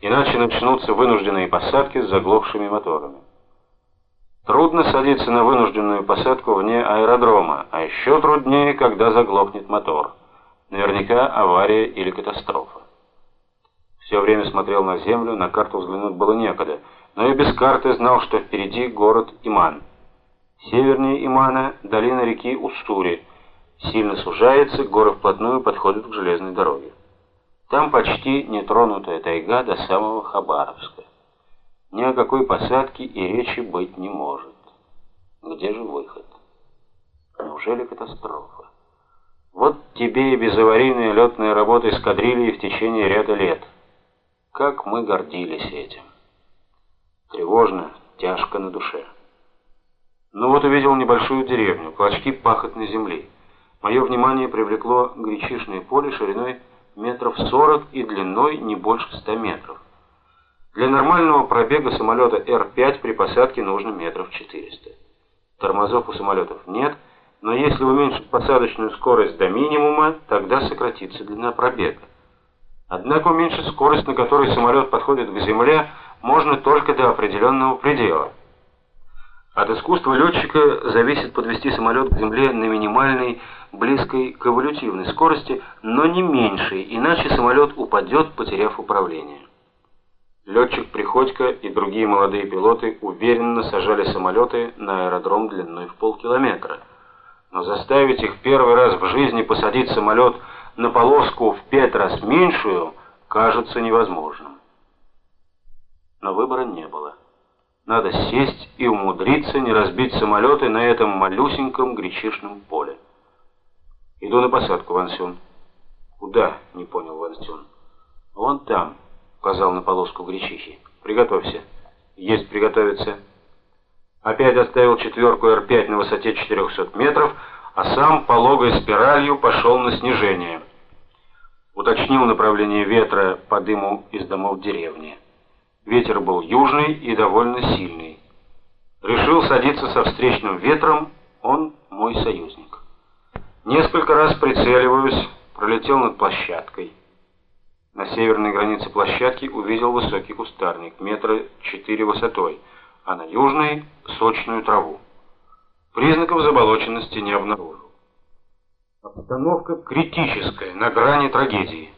иначе начнутся вынужденные посадки с заглохшими моторами. Трудно садиться на вынужденную посадку вне аэродрома, а еще труднее, когда заглохнет мотор. Наверняка авария или катастрофа. Все время смотрел на землю, на карту взглянуть было некогда, но и без карты знал, что впереди город Иман. Севернее Имана долина реки Уссури. Сильно сужается, горы вплотную подходят к железной дороге. Там почти нетронутая тайга до самого Хабаровска. Ни о какой посадке и речи быть не может. Где же выход? Неужели катастрофа? Вот тебе и безаварийная летная работа эскадрильи в течение ряда лет. Как мы гордились этим. Тревожно, тяжко на душе. Ну вот увидел небольшую деревню, клочки пахотной земли. Мое внимание привлекло гречишное поле шириной метров 40 и длиной не больше 100 метров. Для нормального пробега самолета Р-5 при посадке нужно метров 400. Тормозов у самолетов нет, но если уменьшить посадочную скорость до минимума, тогда сократится длина пробега. Однако уменьшить скорость, на которой самолет подходит к земле, можно только до определенного предела. От искусства летчика зависит подвести самолет к земле на минимальной, близкой к эволютивной скорости, но не меньшей, иначе самолет упадет, потеряв управление. Летчик Приходько и другие молодые пилоты уверенно сажали самолеты на аэродром длиной в полкилометра. Но заставить их первый раз в жизни посадить самолет на полоску в пять раз меньшую кажется невозможным. Но выбора не было. Надо сесть и умудриться не разбить самолеты на этом малюсеньком гречишном поле. Иду на посадку, Вансюн. Куда? Не понял Вансюн. Вон там, указал на полоску гречихи. Приготовься. Есть приготовиться. Опять оставил четверку Р-5 на высоте 400 метров, а сам пологой спиралью пошел на снижение. Уточнил направление ветра по дыму из домов деревни. Ветер был южный и довольно сильный. Решил садиться со встречным ветром, он мой союзник. Несколько раз прицеливаюсь, пролетел над площадкой. На северной границе площадки увидел высокий кустарник, метра четыре высотой, а на южной — сочную траву. Признаков заболоченности не обнаружил. Обстановка критическая, на грани трагедии.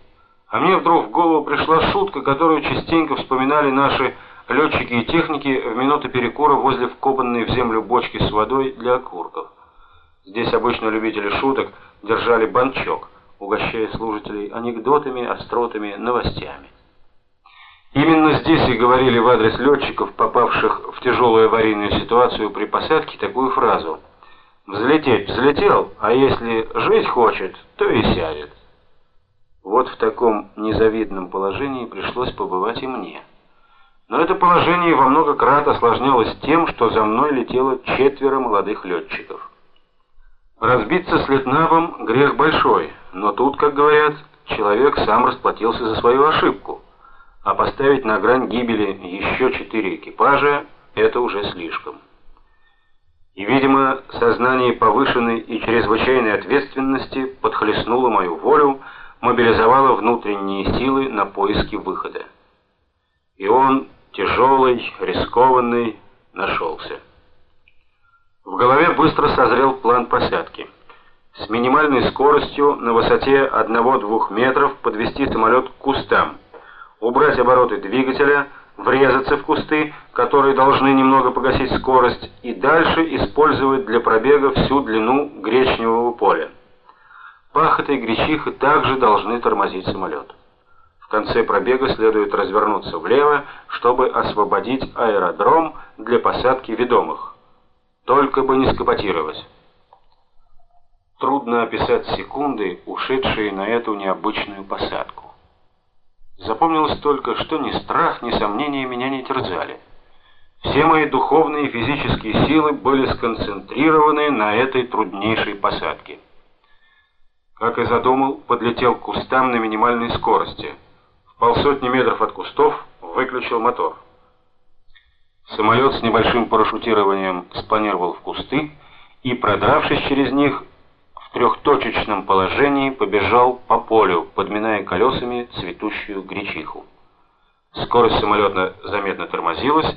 А мне вдруг в голову пришла шутка, которую частенько вспоминали наши летчики и техники в минуты перекура возле вкопанной в землю бочки с водой для окурков. Здесь обычно любители шуток держали банчок, угощая служителей анекдотами, остротами, новостями. Именно здесь и говорили в адрес летчиков, попавших в тяжелую аварийную ситуацию при посадке, такую фразу «Взлететь взлетел, а если жить хочет, то и сядет». Вот в таком незавидном положении пришлось побывать и мне. Но это положение во много крат осложнялось тем, что за мной летело четверо молодых летчиков. Разбиться с Летнавом грех большой, но тут, как говорят, человек сам расплатился за свою ошибку а поставить на грань гибели еще четыре экипажа – это уже слишком. И, видимо, сознание повышенной и чрезвычайной ответственности подхлестнуло мою волю, мобилизовало внутренние силы на поиски выхода. И он, тяжелый, рискованный, нашелся. В голове быстро созрел план посадки. С минимальной скоростью на высоте 1-2 метров подвести самолет к кустам – убрать обороты двигателя, врезаться в кусты, которые должны немного погасить скорость, и дальше использовать для пробега всю длину гречневого поля. Пахота и гречиха также должны тормозить самолет. В конце пробега следует развернуться влево, чтобы освободить аэродром для посадки ведомых. Только бы не скопотировать. Трудно описать секунды, ушедшие на эту необычную посадку. Запомнилось только, что ни страх, ни сомнения меня не терзали. Все мои духовные и физические силы были сконцентрированы на этой труднейшей посадке. Как и задумал, подлетел к кустам на минимальной скорости. В полсотни метров от кустов выключил мотор. Самолет с небольшим парашютированием спланировал в кусты и, продравшись через них, в трехточечном положении побежал по полю, подминая колесами цветущую гречиху. Скорость самолета заметно тормозилась,